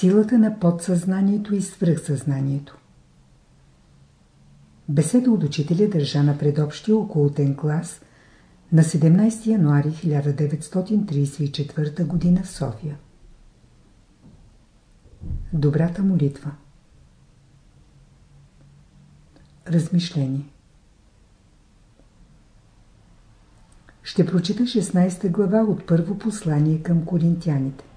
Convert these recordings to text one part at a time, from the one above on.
Силата на подсъзнанието и свръхсъзнанието Беседа от учителя държа на предобщия околотен клас на 17 януари 1934 г. в София. Добрата молитва Размишление Ще прочита 16 глава от първо послание към коринтяните.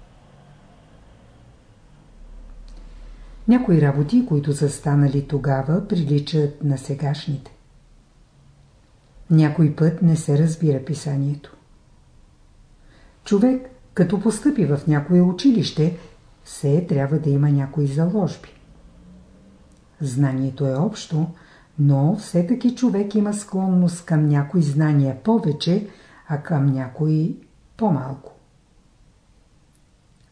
Някои работи, които са станали тогава, приличат на сегашните. Някой път не се разбира писанието. Човек, като постъпи в някое училище, все трябва да има някои заложби. Знанието е общо, но все таки човек има склонност към някои знания повече, а към някои по-малко.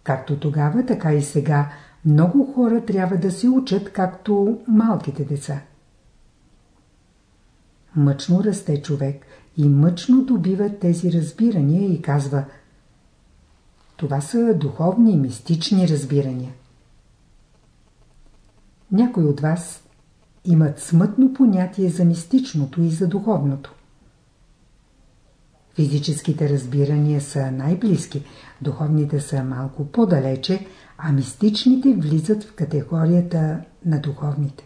Както тогава, така и сега много хора трябва да се учат, както малките деца. Мъчно расте човек и мъчно добива тези разбирания и казва Това са духовни, мистични разбирания. Някой от вас имат смътно понятие за мистичното и за духовното. Физическите разбирания са най-близки, духовните са малко по-далече, а мистичните влизат в категорията на духовните.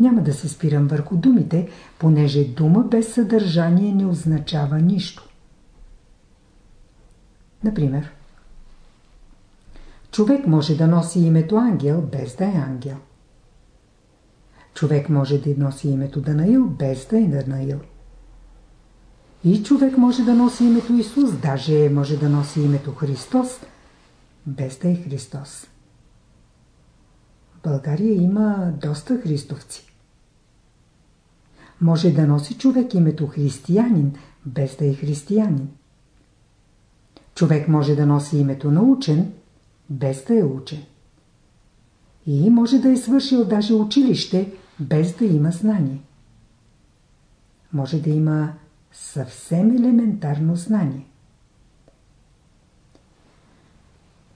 Няма да се спирам върху думите, понеже дума без съдържание не означава нищо. Например, човек може да носи името ангел без да е ангел. Човек може да носи името Данаил без да е Данаил. И човек може да носи името Исус, даже може да носи името Христос, без да е Христос. България има доста христовци. Може да носи човек името християнин, без да е християнин. Човек може да носи името на учен, без да е учен. И може да е свършил даже училище, без да има знание. Може да има съвсем елементарно знание.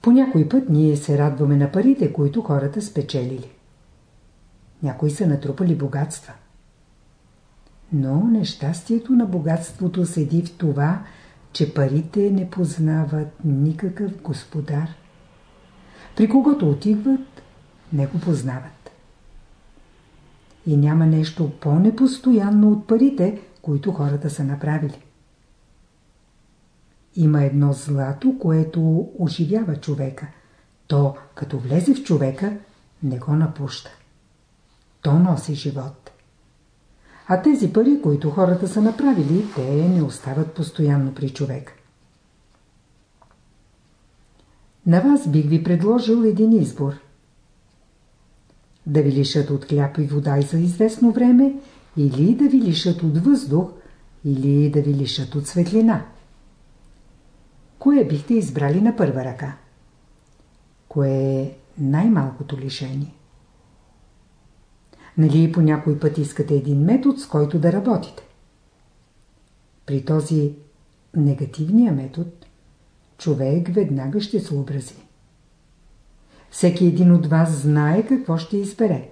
По някой път ние се радваме на парите, които хората спечелили. Някои са натрупали богатства. Но нещастието на богатството седи в това, че парите не познават никакъв господар. При когото отиват, не го познават. И няма нещо по-непостоянно от парите, които хората са направили. Има едно злато, което оживява човека. То, като влезе в човека, не го напуща. То носи живот. А тези пари, които хората са направили, те не остават постоянно при човек. На вас бих ви предложил един избор. Да ви лишат от хляб и вода и за известно време, или да ви лишат от въздух, или да ви лишат от светлина. Кое бихте избрали на първа ръка? Кое е най-малкото лишение? Нали по някой път искате един метод, с който да работите? При този негативния метод човек веднага ще се образи. Всеки един от вас знае какво ще избере.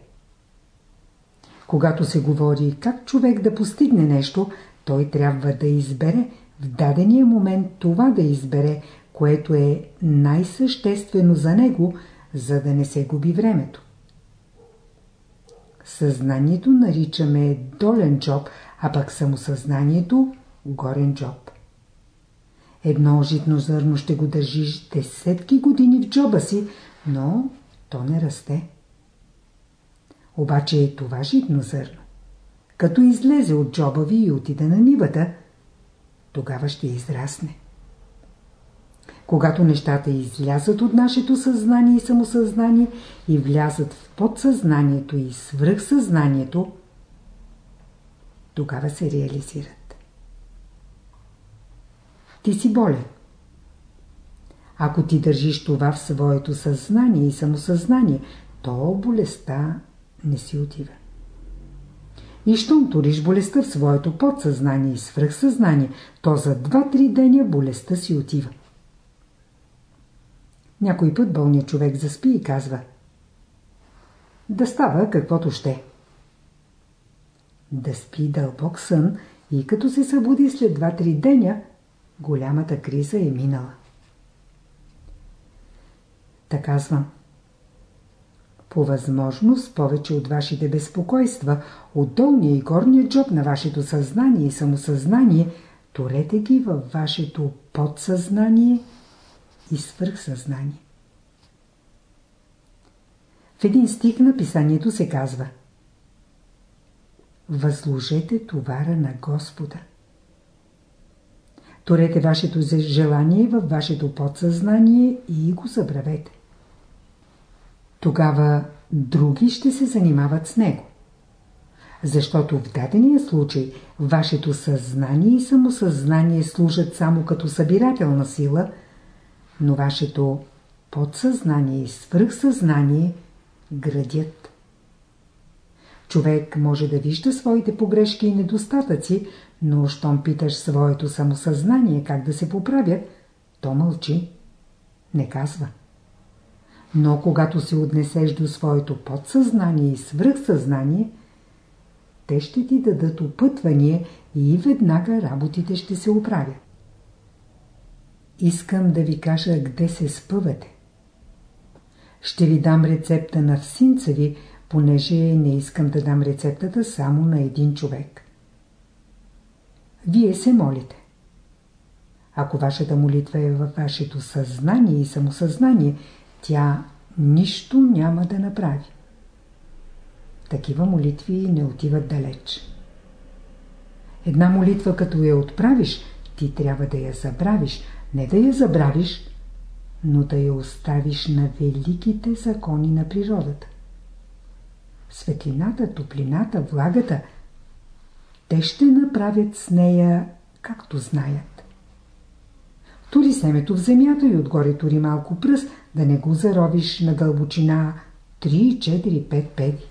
Когато се говори как човек да постигне нещо, той трябва да избере в дадения момент това да избере, което е най-съществено за него, за да не се губи времето. Съзнанието наричаме долен джоб, а пък самосъзнанието горен джоб. Едно житно зърно ще го държиш десетки години в джоба си, но то не расте. Обаче това житно зърно, като излезе от джоба ви и отиде на нивата, тогава ще израсне. Когато нещата излязат от нашето съзнание и самосъзнание и влязат в подсъзнанието и свръхсъзнанието, тогава се реализират. Ти си болен. Ако ти държиш това в своето съзнание и самосъзнание, то болестта не си отива. И щом туриш болестта в своето подсъзнание и свръхсъзнание, то за 2-3 деня болестта си отива. Някой път болният човек заспи и казва Да става каквото ще. Да спи дълбок сън и като се събуди след 2-3 деня, голямата криза е минала. Така казвам. По възможност повече от вашите безпокойства, от долния и горния джоб на вашето съзнание и самосъзнание, турете ги във вашето подсъзнание и свърхсъзнание. В един стих на писанието се казва Възложете товара на Господа. Торете вашето желание във вашето подсъзнание и го забравете. Тогава други ще се занимават с него. Защото в дадения случай вашето съзнание и самосъзнание служат само като събирателна сила, но вашето подсъзнание и свръхсъзнание градят. Човек може да вижда своите погрешки и недостатъци, но щом питаш своето самосъзнание как да се поправят, то мълчи. Не казва. Но когато се отнесеш до своето подсъзнание и свръхсъзнание, те ще ти дадат опътване и веднага работите ще се оправят. Искам да ви кажа къде се спъвате. Ще ви дам рецепта на всинца ви, понеже не искам да дам рецептата само на един човек. Вие се молите. Ако вашата молитва е във вашето съзнание и самосъзнание, тя нищо няма да направи. Такива молитви не отиват далеч. Една молитва като я отправиш, ти трябва да я забравиш, не да я забравиш, но да я оставиш на великите закони на природата. Светлината, топлината, влагата, те ще направят с нея както знаят. Тури семето в земята и отгоре тури малко пръст, да не го заровиш на дълбочина 3, 4, 5 педи.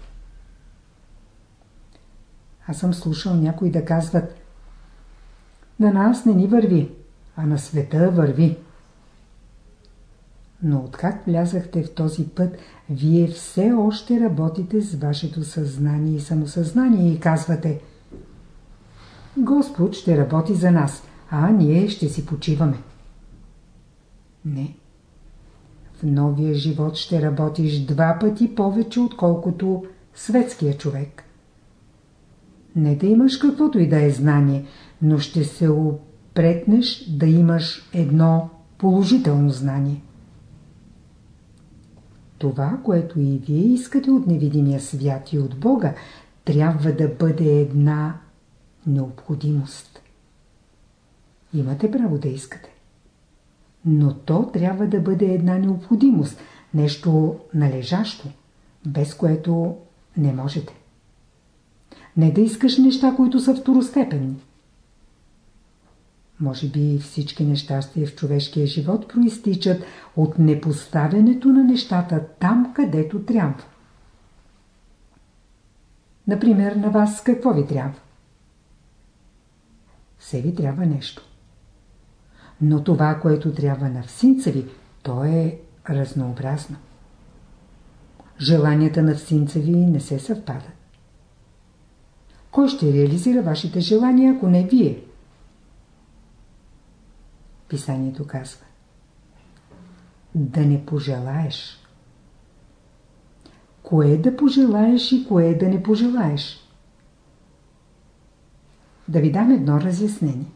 Аз съм слушал някои да казват На нас не ни върви, а на света върви. Но откак влязахте в този път, вие все още работите с вашето съзнание и самосъзнание и казвате Господ ще работи за нас, а ние ще си почиваме. Не. В новия живот ще работиш два пъти повече, отколкото светския човек. Не да имаш каквото и да е знание, но ще се опретнеш да имаш едно положително знание. Това, което и вие искате от невидимия свят и от Бога, трябва да бъде една необходимост. Имате право да искате. Но то трябва да бъде една необходимост, нещо належащо, без което не можете. Не да искаш неща, които са второстепенни. Може би всички нещастия в човешкия живот проистичат от непоставянето на нещата там, където трябва. Например, на вас какво ви трябва? Все ви трябва нещо. Но това, което трябва на всинца ви, то е разнообразно. Желанията на всинца ви не се съвпадат. Кой ще реализира вашите желания, ако не вие? Писанието казва. Да не пожелаеш. Кое да пожелаеш и кое да не пожелаеш? Да ви дам едно разяснение.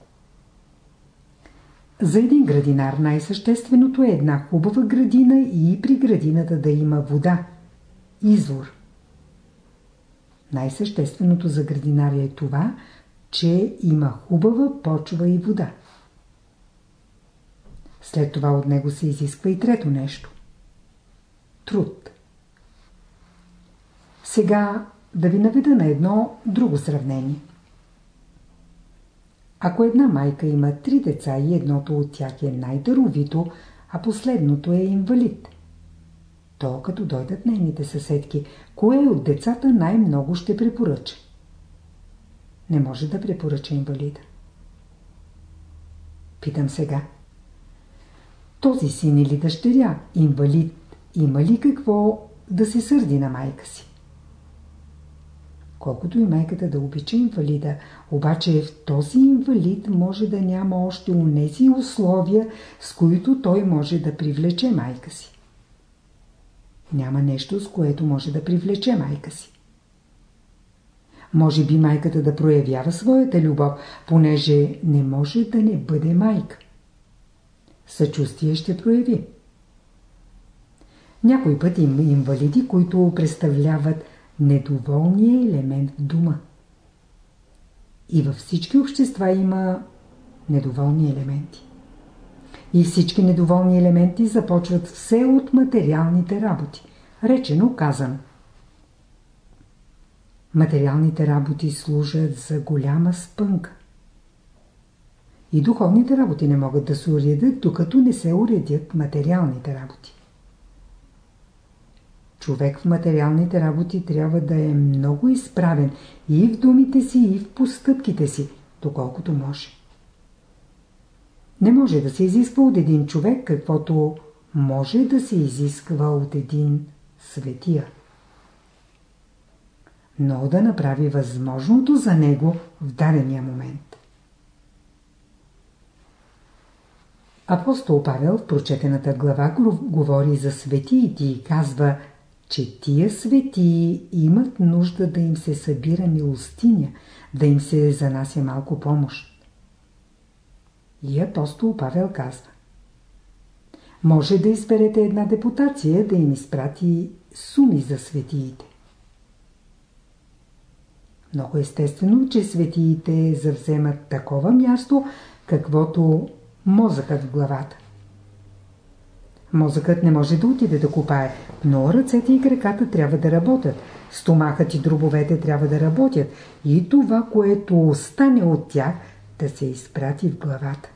За един градинар най-същественото е една хубава градина и при градината да има вода, извор. Най-същественото за градинаря е това, че има хубава почва и вода. След това от него се изисква и трето нещо. Труд. Сега да ви наведа на едно друго сравнение. Ако една майка има три деца и едното от тях е най-даровито, а последното е инвалид, то като дойдат нейните съседки, кое от децата най-много ще препоръча? Не може да препоръча инвалида. Питам сега. този син или дъщеря, инвалид, има ли какво да се сърди на майка си? Колкото и майката да обича инвалида, обаче в този инвалид може да няма още унези условия, с които той може да привлече майка си. Няма нещо, с което може да привлече майка си. Може би майката да проявява своята любов, понеже не може да не бъде майка. Съчувствие ще прояви. Някой път има инвалиди, които представляват недоволния елемент в дума. И във всички общества има недоволни елементи. И всички недоволни елементи започват все от материалните работи. Речено казано. Материалните работи служат за голяма спънка. И духовните работи не могат да се уредят, докато не се уредят материалните работи. Човек в материалните работи трябва да е много изправен и в думите си, и в постъпките си, доколкото може. Не може да се изисква от един човек, каквото може да се изисква от един светия. Но да направи възможното за него в дадения момент. Апостол Павел в прочетената глава говори за светиите и казва – че тия светии имат нужда да им се събира милостиня, да им се занася малко помощ. И апостол Павел казва Може да изберете една депутация да им изпрати суми за светиите. Много естествено, че светиите завземат такова място, каквото мозъкът в главата. Мозъкът не може да отиде да копае, но ръцете и краката трябва да работят. Стомахът и дробовете трябва да работят. И това, което остане от тях, да се изпрати в главата.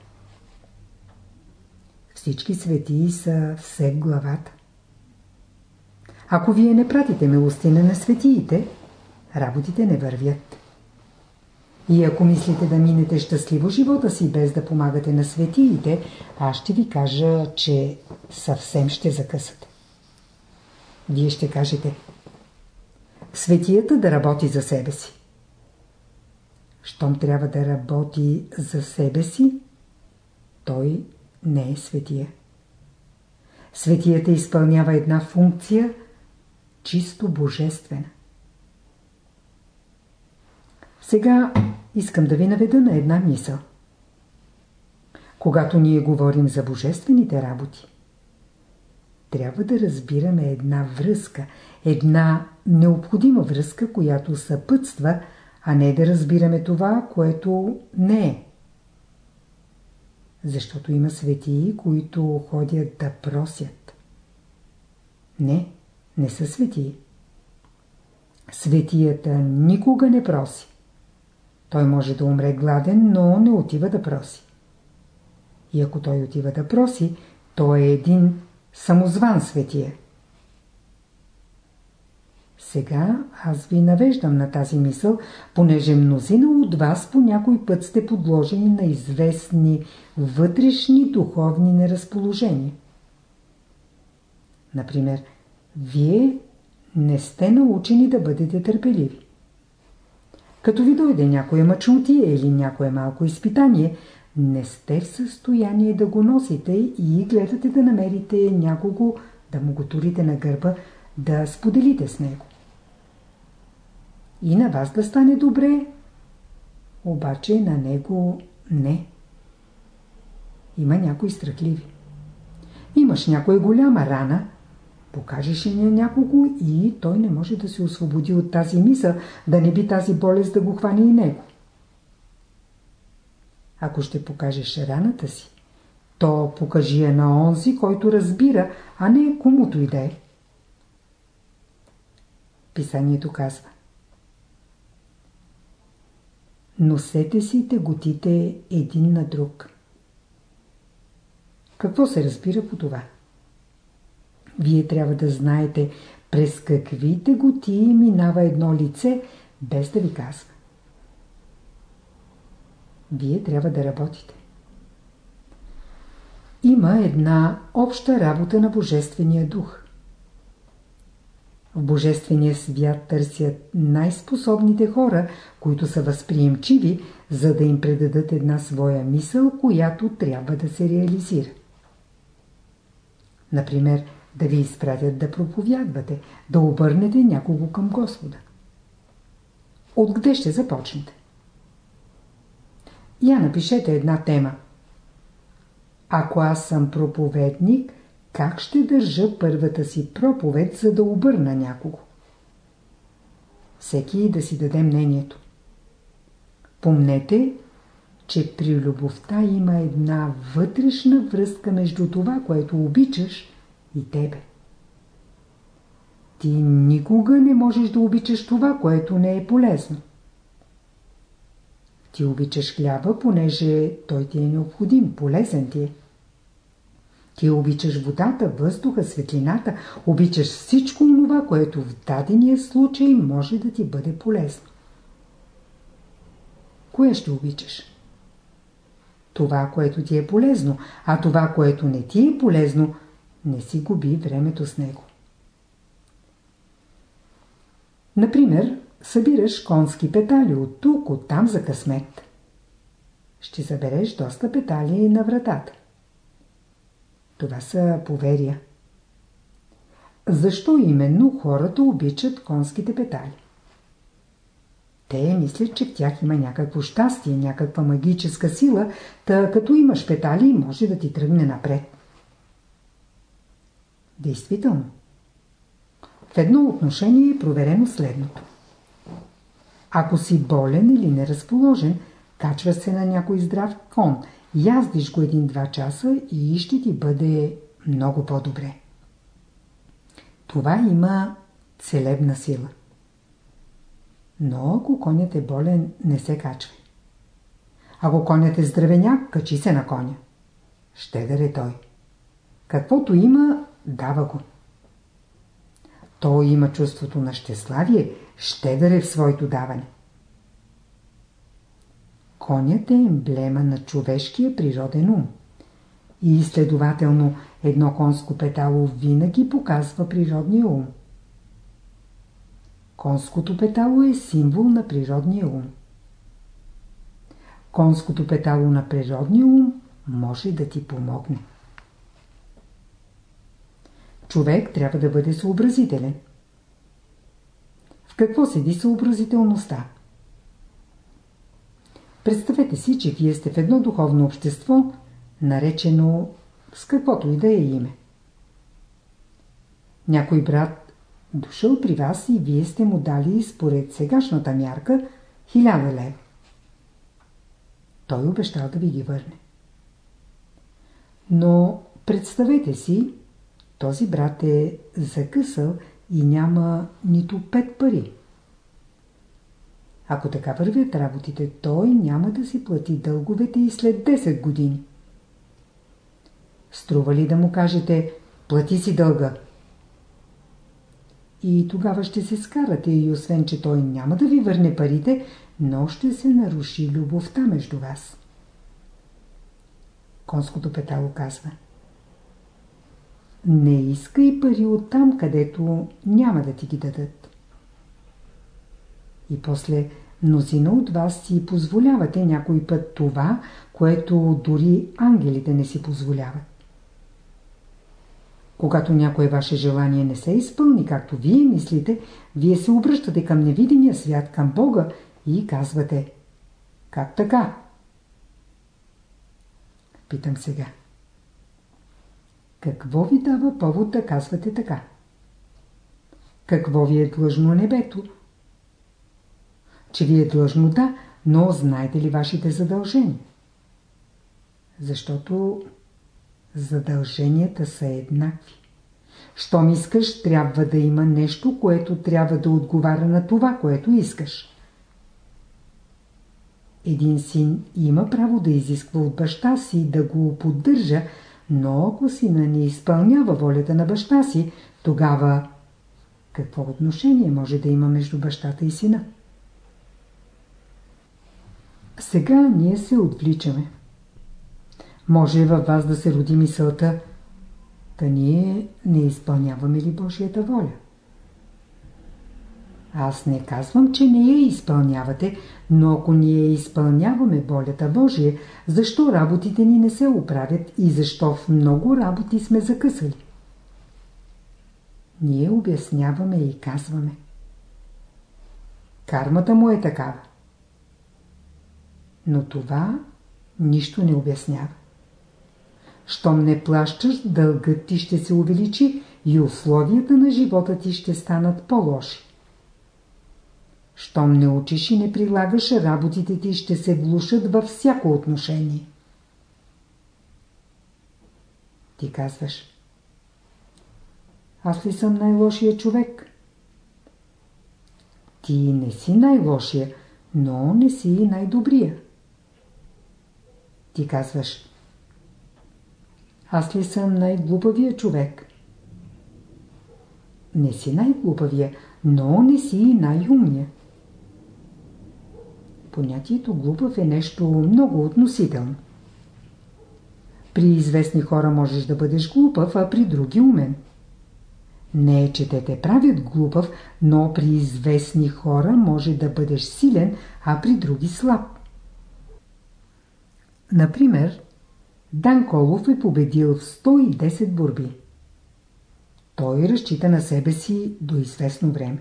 Всички светии са все в главата. Ако вие не пратите милостина на светиите, работите не вървят. И ако мислите да минете щастливо живота си без да помагате на светиите, аз ще ви кажа, че съвсем ще закъсате. Вие ще кажете Светията да работи за себе си. Щом трябва да работи за себе си, той не е светия. Светията изпълнява една функция чисто божествена. Сега искам да ви наведа на една мисъл. Когато ние говорим за божествените работи, трябва да разбираме една връзка, една необходима връзка, която съпътства, а не да разбираме това, което не е. Защото има светии, които ходят да просят. Не, не са светии. Светията никога не проси. Той може да умре гладен, но не отива да проси. И ако той отива да проси, той е един самозван светия. Сега аз ви навеждам на тази мисъл, понеже мнозина от вас по някой път сте подложени на известни вътрешни духовни неразположения. Например, вие не сте научени да бъдете търпеливи. Като ви дойде някоя мъчнотия или някое малко изпитание, не сте в състояние да го носите и гледате да намерите някого, да му го турите на гърба, да споделите с него. И на вас да стане добре, обаче на него не. Има някои страхливи. Имаш някоя голяма рана, покажеш я някого и той не може да се освободи от тази мисъл, да не би тази болест да го хване и него. Ако ще покажеш раната си, то покажи я на онзи, който разбира, а не комуто и да е. Писанието казва Носете си теготите един на друг. Какво се разбира по това? Вие трябва да знаете през какви теготи минава едно лице, без да ви казва. Вие трябва да работите. Има една обща работа на Божествения дух. В Божествения свят търсят най-способните хора, които са възприемчиви, за да им предадат една своя мисъл, която трябва да се реализира. Например, да ви изпратят да проповядвате, да обърнете някого към Господа. Откъде ще започнете? Я напишете една тема. Ако аз съм проповедник, как ще държа първата си проповед, за да обърна някого? Всеки да си даде мнението. Помнете, че при любовта има една вътрешна връзка между това, което обичаш и тебе. Ти никога не можеш да обичаш това, което не е полезно. Ти обичаш хляба, понеже той ти е необходим, полезен ти е. Ти обичаш водата, въздуха, светлината, обичаш всичко това, което в дадения случай може да ти бъде полезно. Кое ще обичаш? Това, което ти е полезно, а това, което не ти е полезно, не си губи времето с него. Например, събираш конски петали от тук, от там за късмет. Ще забереш доста петали на вратата. Това са поверия. Защо именно хората обичат конските петали? Те мислят, че в тях има някакво щастие, някаква магическа сила, та като имаш петали, може да ти тръгне напред. Действително. В едно отношение е проверено следното. Ако си болен или неразположен, качва се на някой здрав кон, яздиш го един-два часа и ще ти бъде много по-добре. Това има целебна сила. Но ако конят е болен, не се качва. Ако конят е здравеняк, качи се на коня. Щедър е той. Каквото има, дава го. Той има чувството на щеславие, щедър е в своето даване. Конят е емблема на човешкия природен ум. И следователно едно конско петало винаги показва природния ум. Конското петало е символ на природния ум. Конското петало на природния ум може да ти помогне. Човек трябва да бъде съобразителен. В какво седи съобразителността? Представете си, че вие сте в едно духовно общество, наречено с каквото и да е име. Някой брат дошъл при вас и вие сте му дали според сегашната мярка хиляда лев. Той обещал да ви ги върне. Но представете си, този брат е закъсал и няма нито пет пари. Ако така вървят работите, той няма да си плати дълговете и след 10 години. Струва ли да му кажете, плати си дълга? И тогава ще се скарате и освен, че той няма да ви върне парите, но ще се наруши любовта между вас. Конското петало казва Не искай пари от там, където няма да ти ги дадат. И после мнозина от вас си позволявате някой път това, което дори ангелите не си позволяват. Когато някое ваше желание не се изпълни както вие мислите, вие се обръщате към невидимия свят, към Бога и казвате Как така? Питам сега. Какво ви дава повод да казвате така? Какво ви е длъжно небето? Че ви е длъжно да, но знаете ли вашите задължения? Защото задълженията са еднакви. Щом искаш, трябва да има нещо, което трябва да отговаря на това, което искаш. Един син има право да изисква от баща си да го поддържа, но ако сина не изпълнява волята на баща си, тогава какво отношение може да има между бащата и сина? Сега ние се отвличаме. Може във вас да се роди мисълта, та ние не изпълняваме ли Божията воля? Аз не казвам, че не я изпълнявате, но ако ние изпълняваме волята Божия, защо работите ни не се оправят и защо в много работи сме закъсали? Ние обясняваме и казваме. Кармата му е такава. Но това нищо не обяснява. Щом не плащаш, дългът ти ще се увеличи и условията на живота ти ще станат по-лоши. Щом не учиш и не прилагаш, работите ти ще се влушат във всяко отношение. Ти казваш. Аз ли съм най-лошия човек? Ти не си най-лошия, но не си и най-добрия. Ти казваш. Аз ли съм най-глупавия човек? Не си най-глупавия, но не си и най-умния. Понятието глупав е нещо много относително. При известни хора можеш да бъдеш глупав, а при други умен. Не е, че те те правят глупав, но при известни хора може да бъдеш силен, а при други слаб. Например, Дан Колов е победил в 110 борби. Той разчита на себе си до известно време.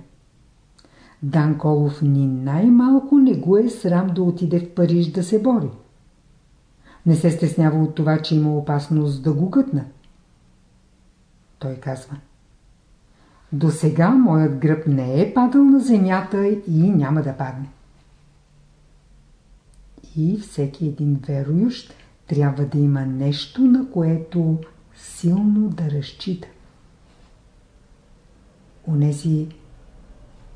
Дан ни най-малко не го е срам да отиде в Париж да се бори. Не се стеснява от това, че има опасност да го гътна. Той казва До сега моят гръб не е падал на земята и няма да падне. И всеки един верующ трябва да има нещо, на което силно да разчита. Унези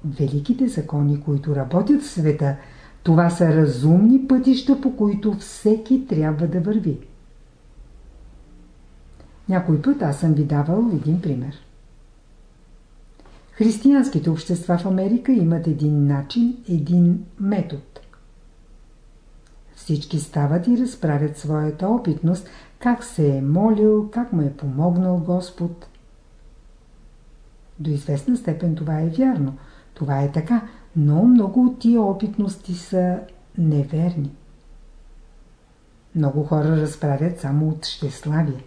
великите закони, които работят в света, това са разумни пътища, по които всеки трябва да върви. Някой път аз съм ви давал един пример. Християнските общества в Америка имат един начин, един метод. Всички стават и разправят своята опитност, как се е молил, как му е помогнал Господ. До известна степен това е вярно – това е така, но много от тия опитности са неверни. Много хора разправят само от щеславие.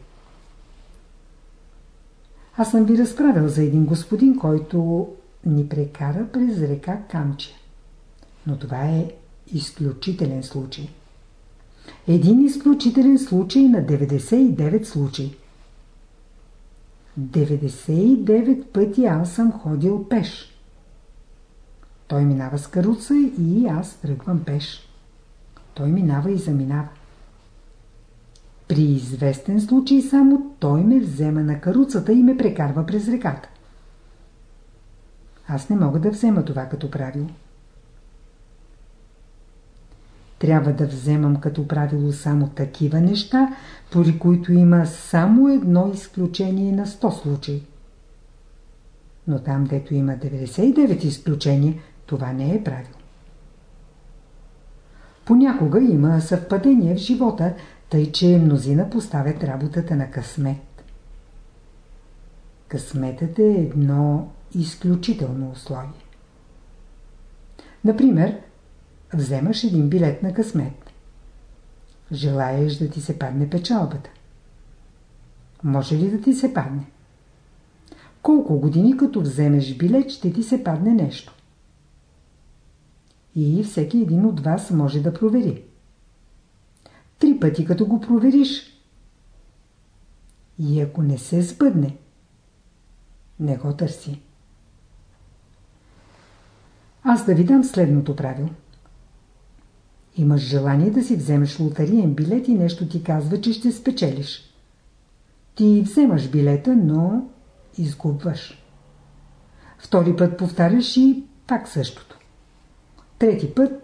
Аз съм ви разправил за един господин, който ни прекара през река Камче. Но това е изключителен случай. Един изключителен случай на 99 случаи. 99 пъти аз съм ходил пеш. Той минава с каруца и аз тръгвам пеш. Той минава и заминава. При известен случай само той ме взема на каруцата и ме прекарва през реката. Аз не мога да взема това като правило. Трябва да вземам като правило само такива неща, пори които има само едно изключение на 100 случаи. Но там, дето има 99 изключения, това не е правило. Понякога има съвпадение в живота, тъй че мнозина поставят работата на късмет. Късметът е едно изключително условие. Например, вземаш един билет на късмет. Желаеш да ти се падне печалбата. Може ли да ти се падне? Колко години като вземеш билет ще ти се падне нещо? И всеки един от вас може да провери. Три пъти като го провериш и ако не се сбъдне, не го търси. Аз да ви дам следното правило. Имаш желание да си вземеш лотариен билет и нещо ти казва, че ще спечелиш. Ти вземаш билета, но изгубваш. Втори път повтаряш и пак същото. Трети път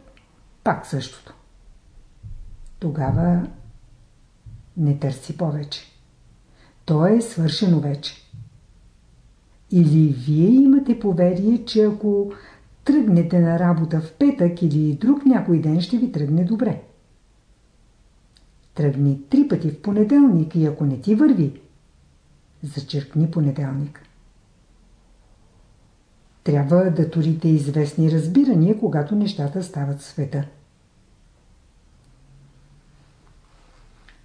пак същото. Тогава не търси повече. То е свършено вече. Или вие имате поверие, че ако тръгнете на работа в петък или друг някой ден ще ви тръгне добре. Тръгни три пъти в понеделник и ако не ти върви, зачеркни понеделник. Трябва да турите известни разбирания, когато нещата стават в света.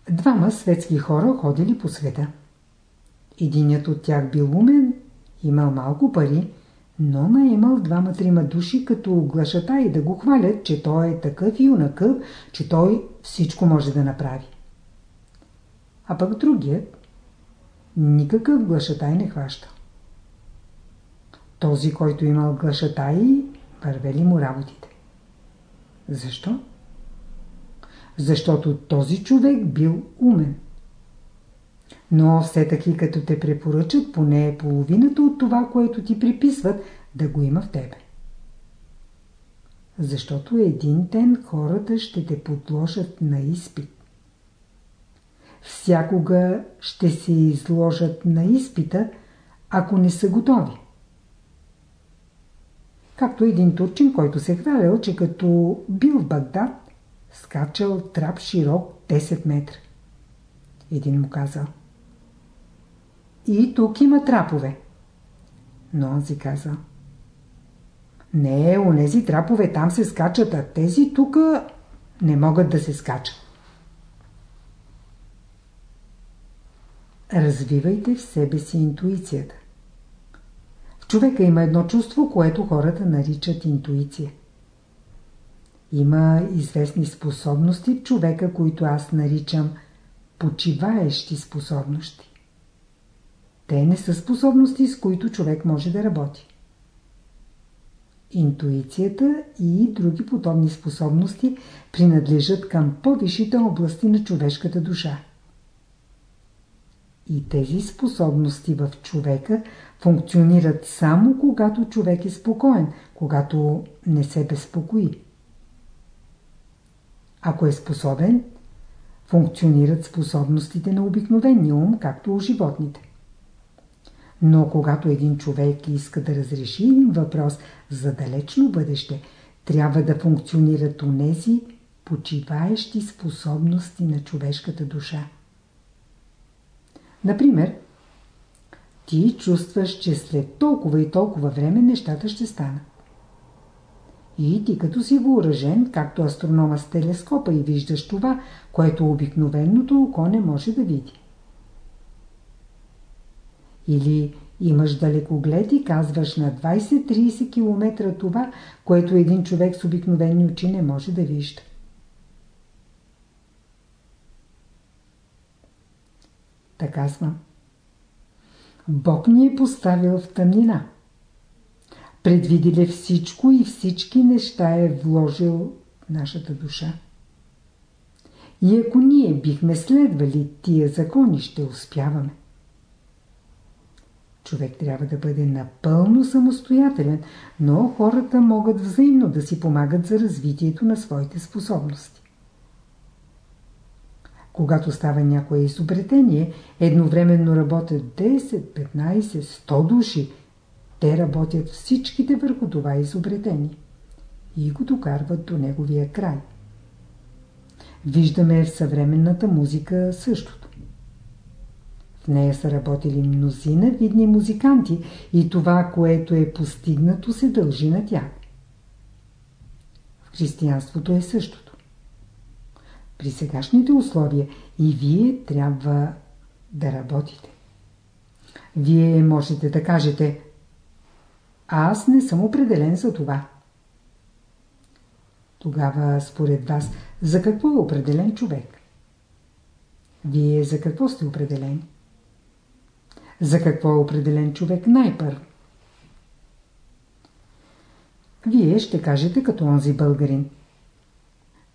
Двама светски хора ходили по света. Единият от тях бил умен, имал малко пари, но наемал двама-трима души като глашата и да го хвалят, че той е такъв и унакъв, че той всичко може да направи. А пък другият никакъв глашатай не хваща. Този, който имал глашатай, вървели му работите. Защо? Защото този човек бил умен. Но все таки като те препоръчат поне половината от това, което ти приписват, да го има в тебе. Защото един ден хората ще те подложат на изпит. Всякога ще се изложат на изпита, ако не са готови. Както един турчин, който се хвалял, че като бил в Багдад, скачал трап широк 10 метра. Един му казал – и тук има трапове. Но он си каза. Не, онези трапове там се скачат, а тези тук не могат да се скачат. Развивайте в себе си интуицията. Човека има едно чувство, което хората наричат интуиция. Има известни способности в човека, които аз наричам почиваещи способности. Те не са способности, с които човек може да работи. Интуицията и други подобни способности принадлежат към по-висшите области на човешката душа. И тези способности в човека функционират само когато човек е спокоен, когато не се безпокои. Ако е способен, функционират способностите на обикновения ум, както у животните. Но когато един човек иска да разреши един въпрос за далечно бъдеще, трябва да функционират унези почиваещи способности на човешката душа. Например, ти чувстваш, че след толкова и толкова време нещата ще станат. И ти като си въоръжен, както астронома с телескопа и виждаш това, което обикновеното око не може да види. Или имаш далекоглед и казваш на 20-30 км това, което един човек с обикновени очи не може да вижда. Така казвам. Бог ни е поставил в тъмнина. Предвидили всичко и всички неща е вложил нашата душа. И ако ние бихме следвали тия закони, ще успяваме. Човек трябва да бъде напълно самостоятелен, но хората могат взаимно да си помагат за развитието на своите способности. Когато става някое изобретение, едновременно работят 10, 15, 100 души. Те работят всичките върху това изобретение и го докарват до неговия край. Виждаме в съвременната музика същото нея са работили мнозина видни музиканти и това, което е постигнато, се дължи на тях. В християнството е същото. При сегашните условия и вие трябва да работите. Вие можете да кажете аз не съм определен за това. Тогава, според вас, за какво е определен човек? Вие за какво сте определени? За какво е определен човек най-първо? Вие ще кажете като онзи българин.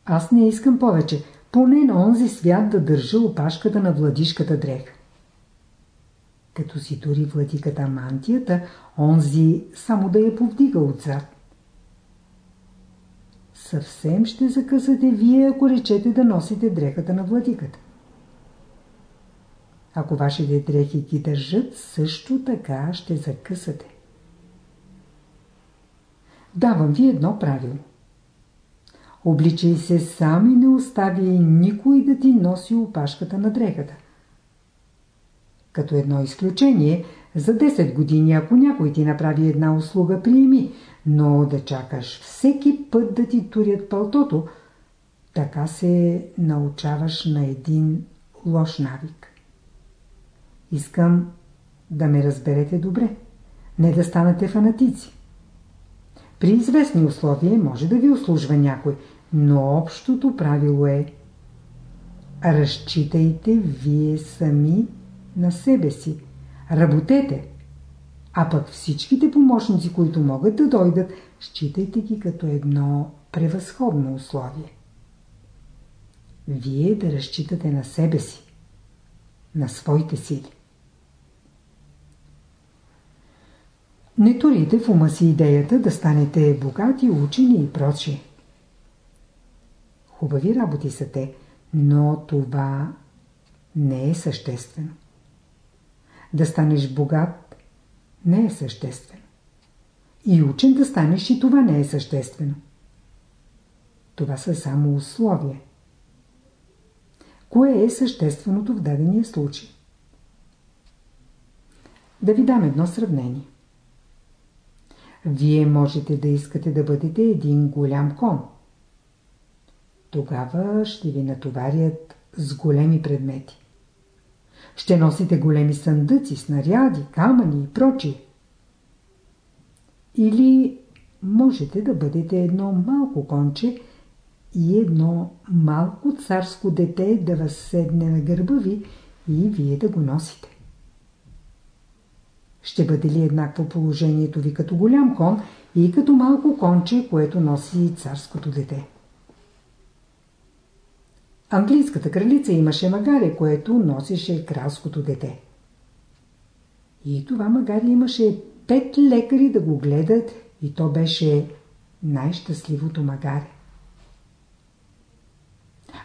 Аз не искам повече, поне на онзи свят да държа опашката на владишката дреха. Като си дори владиката мантията, онзи само да я повдига отзад. Съвсем ще закъсате вие, ако речете да носите дрехата на владиката. Ако вашите дрехи ги държат, също така ще закъсате. Давам ви едно правило. Обличай се сам и не остави никой да ти носи опашката на дрехата. Като едно изключение, за 10 години, ако някой ти направи една услуга, приеми, но да чакаш всеки път да ти турят пълтото, така се научаваш на един лош навик. Искам да ме разберете добре, не да станете фанатици. При известни условия може да ви услужва някой, но общото правило е разчитайте вие сами на себе си, работете, а пък всичките помощници, които могат да дойдат, считайте ги като едно превъзходно условие. Вие да разчитате на себе си, на своите сили. Не турите в ума си идеята да станете богати, учени и прочие. Хубави работи са те, но това не е съществено. Да станеш богат не е съществено. И учен да станеш и това не е съществено. Това са само условия. Кое е същественото в дадения случай? Да ви дам едно сравнение. Вие можете да искате да бъдете един голям кон. Тогава ще ви натоварят с големи предмети. Ще носите големи съндъци, снаряди, камъни и прочие. Или можете да бъдете едно малко конче и едно малко царско дете да възседне на гърба ви и вие да го носите. Ще бъде ли еднакво положението ви като голям кон и като малко конче, което носи царското дете? Английската кралица имаше магаре, което носеше кралското дете. И това магаре имаше пет лекари да го гледат и то беше най-щастливото магаре.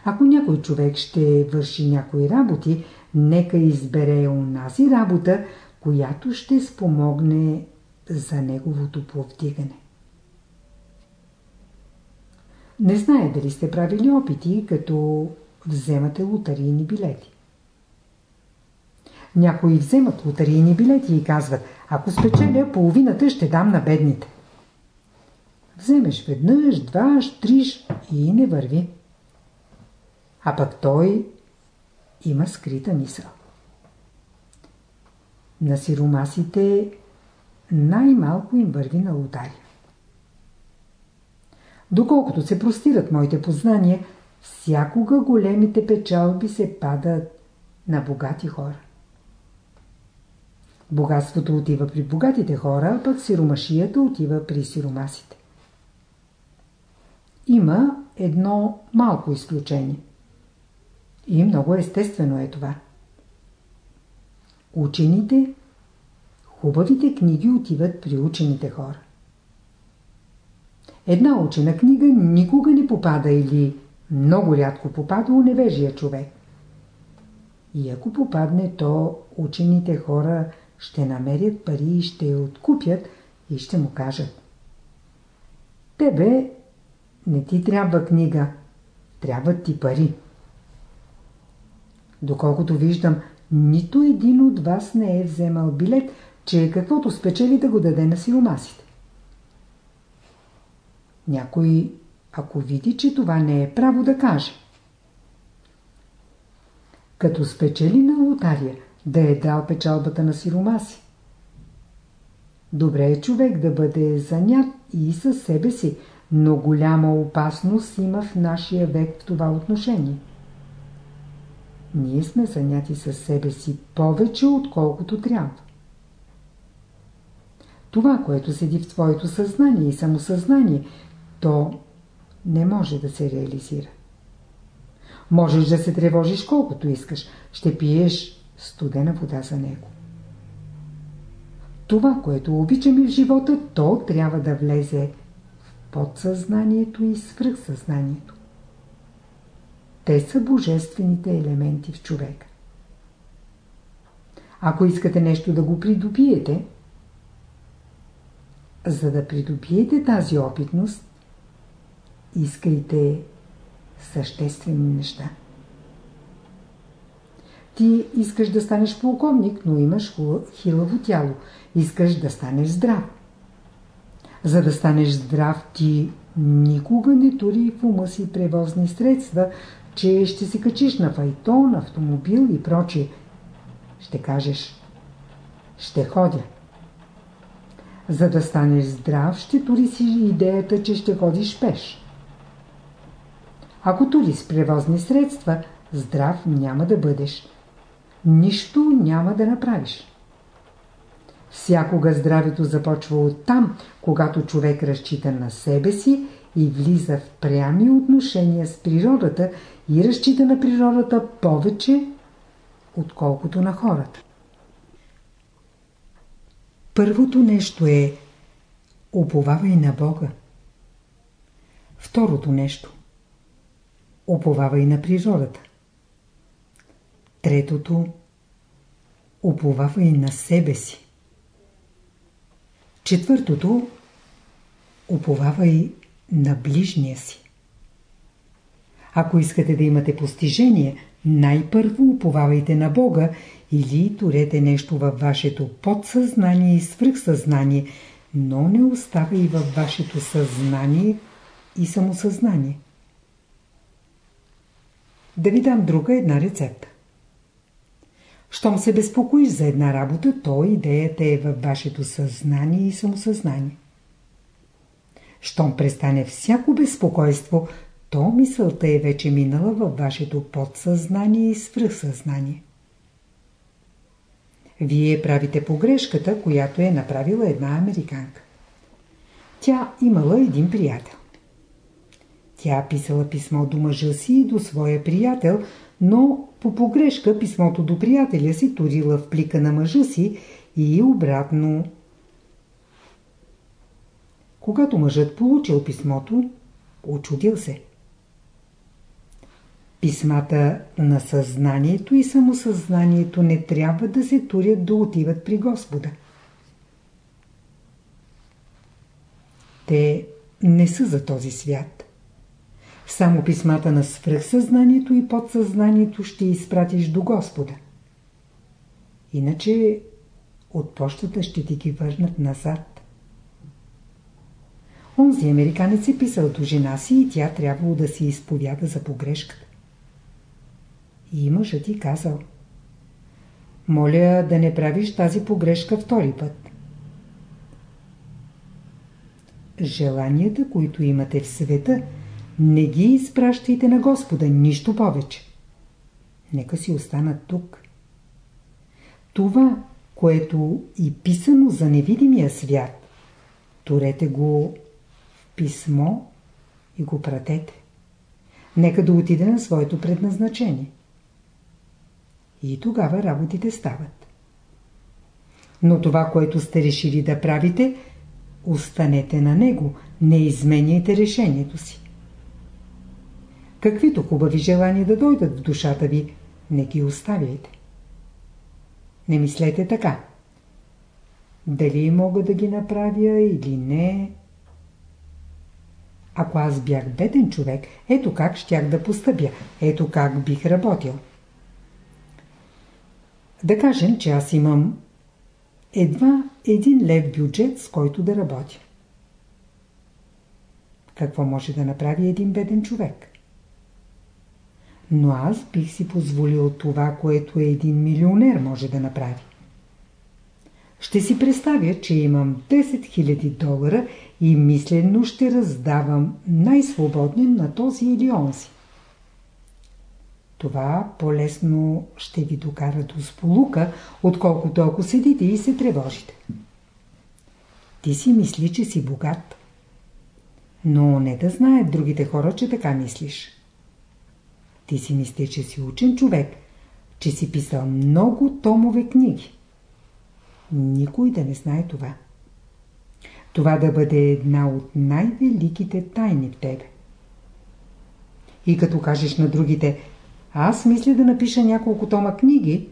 Ако някой човек ще върши някои работи, нека избере унази работа, която ще спомогне за неговото повдигане. Не знае дали сте правили опити, като вземате лотарийни билети. Някои вземат лотарийни билети и казват, ако спечеля, половината ще дам на бедните. Вземеш веднъж, два, триш и не върви. А пък той има скрита мисъл. На сиромасите най-малко им върви на лотария. Доколкото се простират моите познания, всякога големите печалби се падат на богати хора. Богатството отива при богатите хора, а пък сиромашията отива при сиромасите. Има едно малко изключение. И много естествено е това. Учените, хубавите книги отиват при учените хора. Една учена книга никога не попада или много рядко попада у невежия човек. И ако попадне, то учените хора ще намерят пари и ще я откупят и ще му кажат. Тебе не ти трябва книга, трябват ти пари. Доколкото виждам, нито един от вас не е вземал билет, че каквото спечели да го даде на сиромасите. Някой, ако види, че това не е право да каже. Като спечели на лотария, да е дал печалбата на сиромаси. Добре е човек да бъде занят и със себе си, но голяма опасност има в нашия век в това отношение. Ние сме заняти със себе си повече, отколкото трябва. Това, което седи в твоето съзнание и самосъзнание, то не може да се реализира. Можеш да се тревожиш колкото искаш. Ще пиеш студена вода за него. Това, което обичаме в живота, то трябва да влезе в подсъзнанието и свръхсъзнанието. Те са божествените елементи в човека. Ако искате нещо да го придобиете, за да придобиете тази опитност, искайте съществени неща. Ти искаш да станеш полковник, но имаш хилаво тяло. Искаш да станеш здрав. За да станеш здрав, ти никога не тури в ума си превозни средства, че ще се качиш на файтон, автомобил и прочие. Ще кажеш, ще ходя. За да станеш здрав, ще тури си идеята, че ще ходиш пеш. Ако тури с превозни средства, здрав няма да бъдеш. Нищо няма да направиш. Всякога здравето започва от там, когато човек разчита на себе си и влиза в прями отношения с природата и разчита на природата повече, отколкото на хората. Първото нещо е уповавай на Бога. Второто нещо уповавай на природата. Третото уповавай на себе си. Четвъртото уповавай на ближния си. Ако искате да имате постижение, най-първо уповавайте на Бога или турете нещо във вашето подсъзнание и свръхсъзнание, но не остава и във вашето съзнание и самосъзнание. Да ви дам друга една рецепта. Щом се безпокоиш за една работа, то идеята е във вашето съзнание и самосъзнание. Щом престане всяко безпокойство, то мисълта е вече минала във вашето подсъзнание и свръхсъзнание. Вие правите погрешката, която е направила една американка. Тя имала един приятел. Тя писала писмо до мъжа си и до своя приятел, но по погрешка писмото до приятеля си турила в плика на мъжа си и обратно. Когато мъжът получил писмото, очудил се. Писмата на съзнанието и самосъзнанието не трябва да се турят да отиват при Господа. Те не са за този свят. Само писмата на свръхсъзнанието и подсъзнанието ще изпратиш до Господа. Иначе от почтата ще ти ги върнат назад. Онзи американец е писал до жена си и тя трябвало да се изповяда за погрешката. И мъжът ти казал Моля да не правиш тази погрешка втори път. Желанията, които имате в света – не ги изпращайте на Господа, нищо повече. Нека си останат тук. Това, което и писано за невидимия свят, турете го в писмо и го пратете. Нека да отиде на своето предназначение. И тогава работите стават. Но това, което сте решили да правите, останете на него, не изменяйте решението си. Каквито хубави желания да дойдат в душата ви, не ги оставяйте. Не мислете така. Дали мога да ги направя или не? Ако аз бях беден човек, ето как щях да постъпя, ето как бих работил. Да кажем, че аз имам едва един лев бюджет, с който да работя. Какво може да направи един беден човек? Но аз бих си позволил това, което един милионер може да направи. Ще си представя, че имам 10 000 долара и мислено ще раздавам най-свободним на този или онзи. Това по-лесно ще ви докара до сполука, отколкото ако седите и се тревожите. Ти си мисли, че си богат. Но не да знаят другите хора, че така мислиш. Ти си мисли, че си учен човек, че си писал много томове книги. Никой да не знае това. Това да бъде една от най-великите тайни в тебе. И като кажеш на другите, аз мисля да напиша няколко тома книги,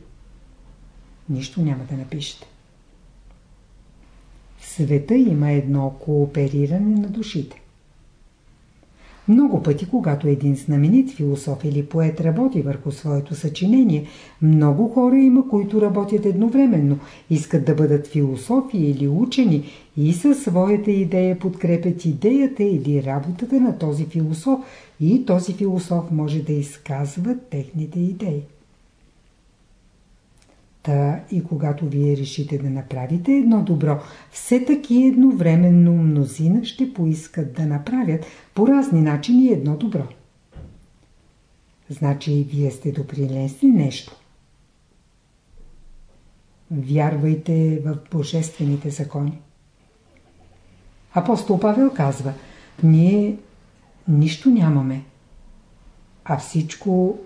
нищо няма да напишете. В света има едно коопериране на душите. Много пъти, когато един знаменит философ или поет работи върху своето съчинение, много хора има, които работят едновременно, искат да бъдат философи или учени и със своята идея подкрепят идеята или работата на този философ и този философ може да изказва техните идеи. Та и когато вие решите да направите едно добро, все таки едновременно мнозина ще поискат да направят по разни начини едно добро. Значи вие сте допринесли нещо. Вярвайте в божествените закони. Апостол Павел казва, ние нищо нямаме, а всичко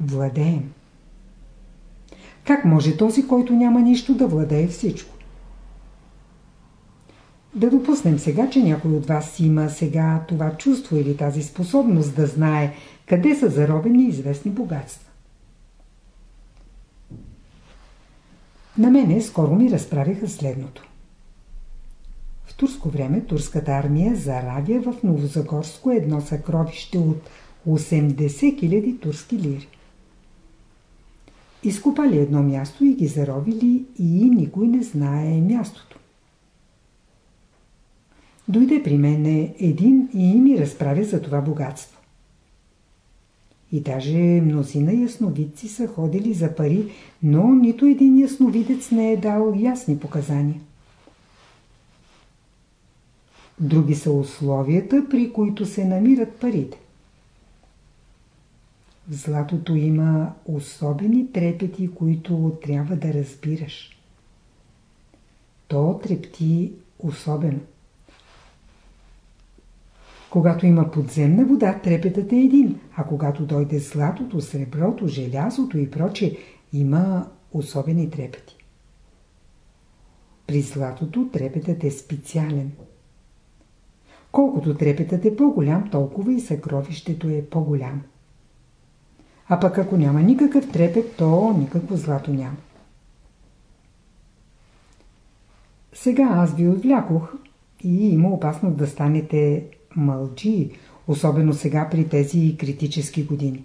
владеем. Как може този, който няма нищо, да владее всичко? Да допуснем сега, че някой от вас има сега това чувство или тази способност да знае къде са заробени известни богатства. На мене скоро ми разправиха следното. В турско време турската армия заравя в Новозагорско едно съкровище от 80 000 турски лири. Изкопали едно място и ги заровили и никой не знае мястото. Дойде при мен един и ми разправя за това богатство. И даже мнозина ясновидци са ходили за пари, но нито един ясновидец не е дал ясни показания. Други са условията, при които се намират парите. В златото има особени трепети, които трябва да разбираш. То трепти особено. Когато има подземна вода, трепетът е един, а когато дойде златото, среброто, желязото и проче, има особени трепети. При златото трепетът е специален. Колкото трепетът е по-голям, толкова и съкровището е по-голямо. А пък ако няма никакъв трепет, то никакво злато няма. Сега аз ви отвлякох и има опасност да станете мълчи, особено сега при тези критически години.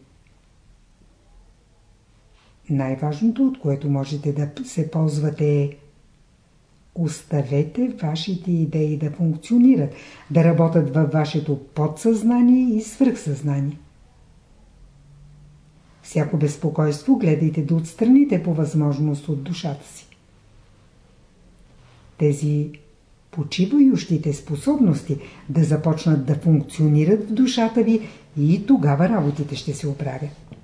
Най-важното, от което можете да се ползвате е Оставете вашите идеи да функционират, да работят във вашето подсъзнание и свръхсъзнание. Всяко безпокойство гледайте да отстраните по възможност от душата си. Тези почивающите способности да започнат да функционират в душата ви и тогава работите ще се оправят.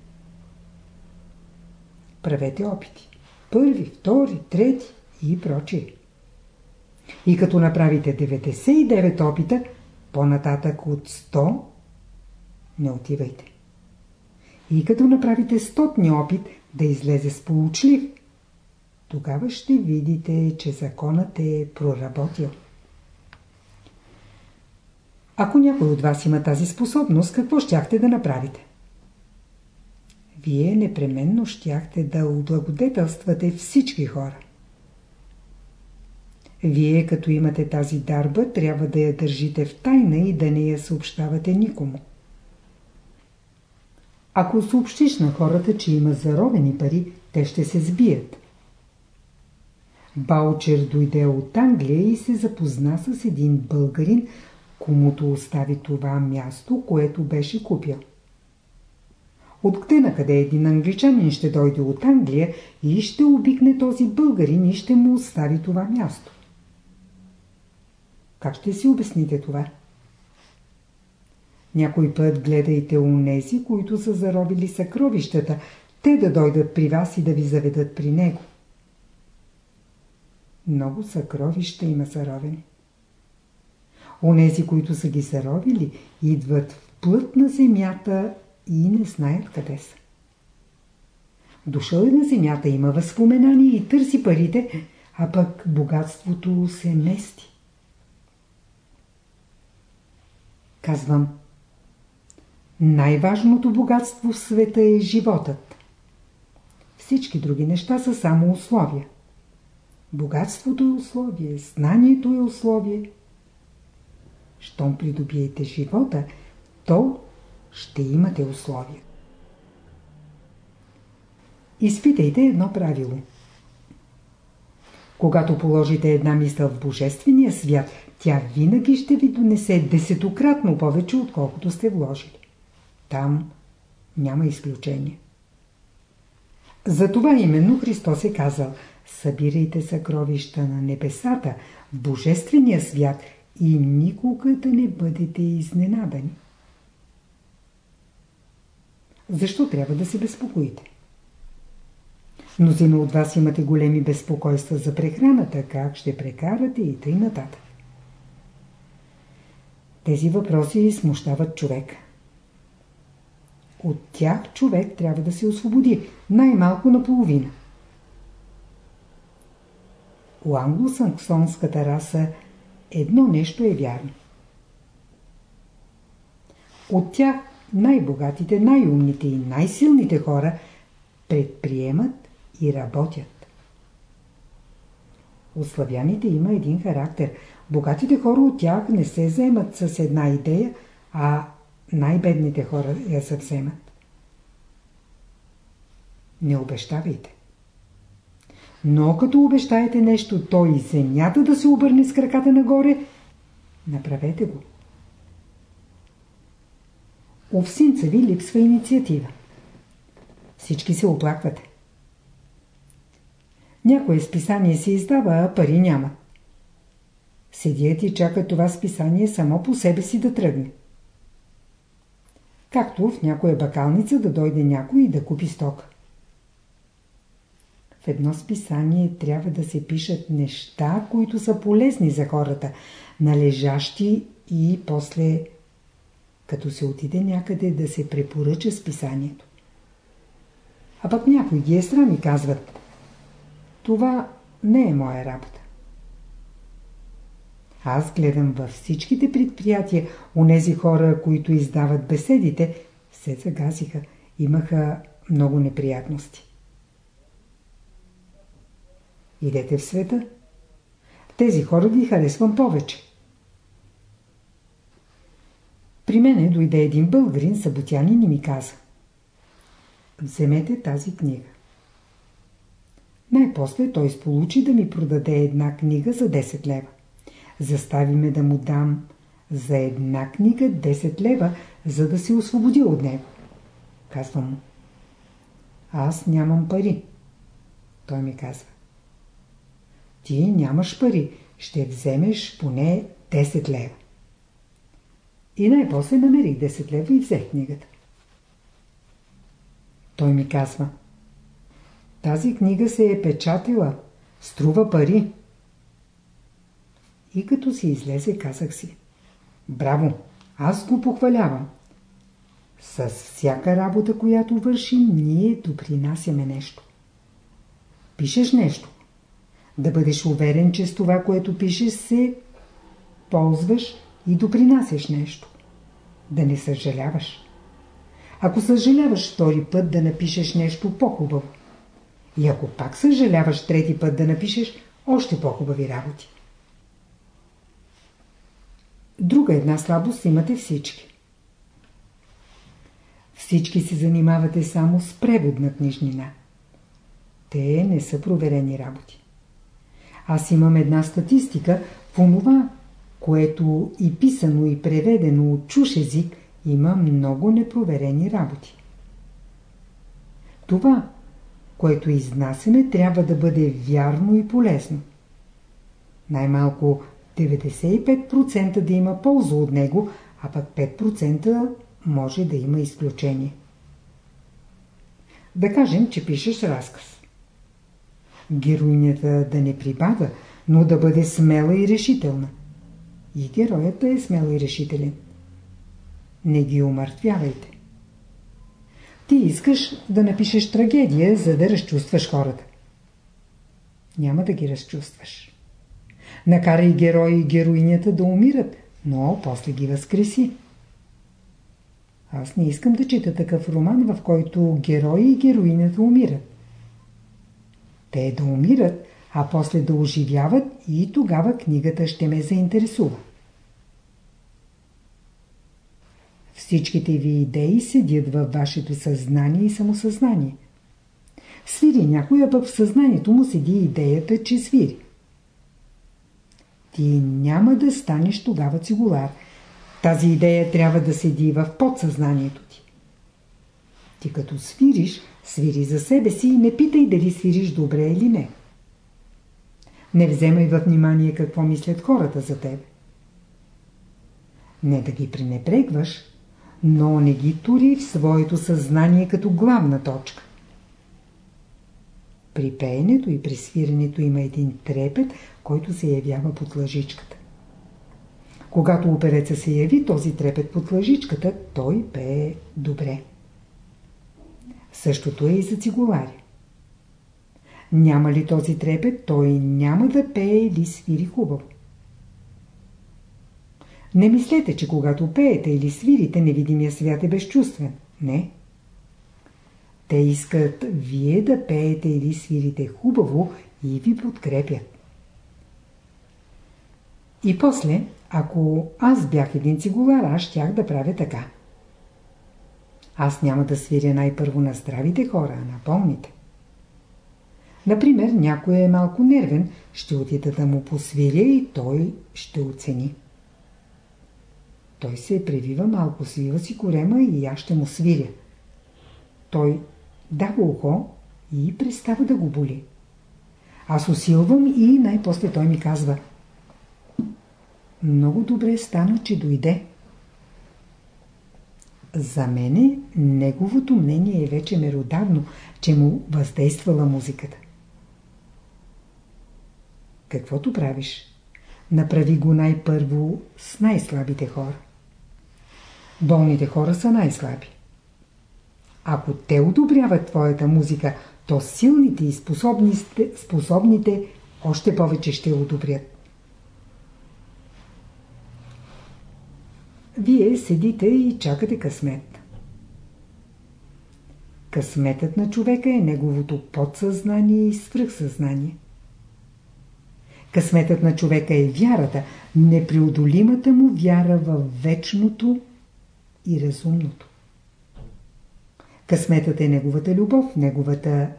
Правете опити. Първи, втори, трети и прочие. И като направите 99 опита, по-нататък от 100 не отивайте. И като направите стотни опит да излезе сполучлив, тогава ще видите, че законът е проработил. Ако някой от вас има тази способност, какво щяхте да направите? Вие непременно щяхте да облагодетелствате всички хора. Вие, като имате тази дарба, трябва да я държите в тайна и да не я съобщавате никому. Ако съобщиш на хората, че има заровени пари, те ще се сбият. Баучер дойде от Англия и се запозна с един българин, комуто остави това място, което беше купил. Откъде на къде един англичанин ще дойде от Англия и ще обикне този българин и ще му остави това място? Как ще си обясните това? Някой път гледайте унези, които са заробили съкровищата, те да дойдат при вас и да ви заведат при него. Много съкровища има заровени. Онези, които са ги заробили, идват в плът на земята и не знаят къде са. Дошъл е на земята, има възпоменание и търси парите, а пък богатството се мести. Казвам, най-важното богатство в света е животът. Всички други неща са само условия. Богатството е условие, знанието е условие. Щом придобиете живота, то ще имате условия. Изпитайте едно правило. Когато положите една мисъл в Божествения свят, тя винаги ще ви донесе десетократно повече, отколкото сте вложили. Там няма изключение. Затова именно Христос е казал Събирайте съкровища на небесата в Божествения свят и никога да не бъдете изненадани. Защо трябва да се безпокоите? Мнозина от вас имате големи безпокойства за прехраната, как ще прекарате и тъй нататък. Тези въпроси смущават човека. От тях човек трябва да се освободи, най-малко наполовина. У англосаксонската раса едно нещо е вярно. От тях най-богатите, най-умните и най-силните хора предприемат и работят. У славяните има един характер. Богатите хора от тях не се вземат с една идея, а най-бедните хора я съвземат. Не обещавайте. Но като обещаете нещо, то и земята да се обърне с краката нагоре, направете го. У всинца ви липсва инициатива. Всички се оплаквате. Някое списание се издава, а пари няма. Седият и чакат това списание само по себе си да тръгне. Както в някоя бакалница да дойде някой и да купи стока. В едно списание трябва да се пишат неща, които са полезни за хората, належащи и после, като се отиде някъде, да се препоръча списанието. А пък някой ги е срам и казват това не е моя работа. Аз гледам във всичките предприятия, нези хора, които издават беседите, се загазиха, имаха много неприятности. Идете в света. Тези хора ги харесвам повече. При мене дойде един българин, съботянин и ми каза Вземете тази книга. Най-после той сполучи да ми продаде една книга за 10 лева. Застави ме да му дам за една книга 10 лева, за да се освободи от него. Казвам му. Аз нямам пари. Той ми казва. Ти нямаш пари. Ще вземеш поне 10 лева. И най-после намерих 10 лева и взех книгата. Той ми казва. Тази книга се е печатила. Струва пари. И като си излезе, казах си. Браво! Аз го похвалявам. С всяка работа, която вършим, ние допринасяме нещо. Пишеш нещо. Да бъдеш уверен, че с това, което пишеш, се ползваш и допринасяш нещо. Да не съжаляваш. Ако съжаляваш втори път, да напишеш нещо по-хубаво. И ако пак съжаляваш трети път да напишеш още по-хубави работи. Друга една слабост имате всички. Всички се занимавате само с превод на книжнина. Те не са проверени работи. Аз имам една статистика в онова, което и писано и преведено от чуш език има много непроверени работи. Това, което изнасяме, трябва да бъде вярно и полезно. Най-малко 95% да има полза от него, а пък 5% може да има изключение. Да кажем, че пишеш разказ. Героинята да не прибава, но да бъде смела и решителна. И героят е смел и решителен. Не ги умъртвявайте. Ти искаш да напишеш трагедия, за да разчувстваш хората. Няма да ги разчувстваш. Накарай герои и героинята да умират, но после ги възкреси. Аз не искам да чета такъв роман, в който герои и героинята умират. Те да умират, а после да оживяват и тогава книгата ще ме заинтересува. Всичките ви идеи седят във вашето съзнание и самосъзнание. Свири някой, а пък в съзнанието му седи идеята, че свири. Ти няма да станеш тогава цигулар. Тази идея трябва да седи в подсъзнанието ти. Ти като свириш, свири за себе си и не питай дали свириш добре или не. Не вземай във внимание какво мислят хората за теб. Не да ги пренебрегваш, но не ги тури в своето съзнание като главна точка. При пеенето и при свиренето има един трепет, който се явява под лъжичката. Когато опереца се яви този трепет под лъжичката, той пее добре. Същото е и за цигулари. Няма ли този трепет, той няма да пее или свири хубаво. Не мислете, че когато пеете или свирите, невидимия свят е безчувствен. Не. Те искат вие да пеете или свирите хубаво и ви подкрепят. И после, ако аз бях един цигулар, аз щях да правя така. Аз няма да свиря най-първо на здравите хора, а на болните. Например, някой е малко нервен, ще отида да му посвиря и той ще оцени. Той се превива малко, свива си корема и аз ще му свиря. Той дава ухо и престава да го боли. Аз усилвам и най-после той ми казва Много добре стана, че дойде. За мене неговото мнение е вече меродавно, че му въздействала музиката. Каквото правиш, направи го най-първо с най-слабите хора. Болните хора са най-слаби. Ако те одобряват твоята музика, то силните и способните, способните още повече ще одобрят. Вие седите и чакате късмет. Късметът на човека е неговото подсъзнание и свръхсъзнание. Късметът на човека е вярата, непреодолимата му вяра в вечното и разумното. Късметът е неговата любов, неговата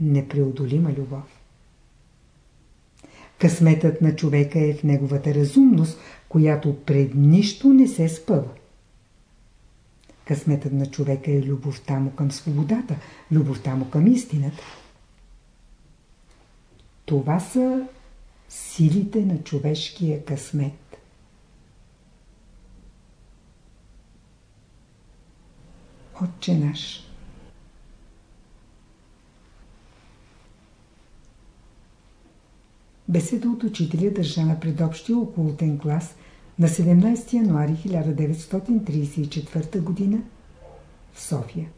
непреодолима любов. Късметът на човека е в неговата разумност, която пред нищо не се спъва. Късметът на човека е любовта му към свободата, любовта му към истината. Това са силите на човешкия късмет. Отче наш Беседа от учителя държана пред общия околотен клас на 17 януари 1934 г. в София.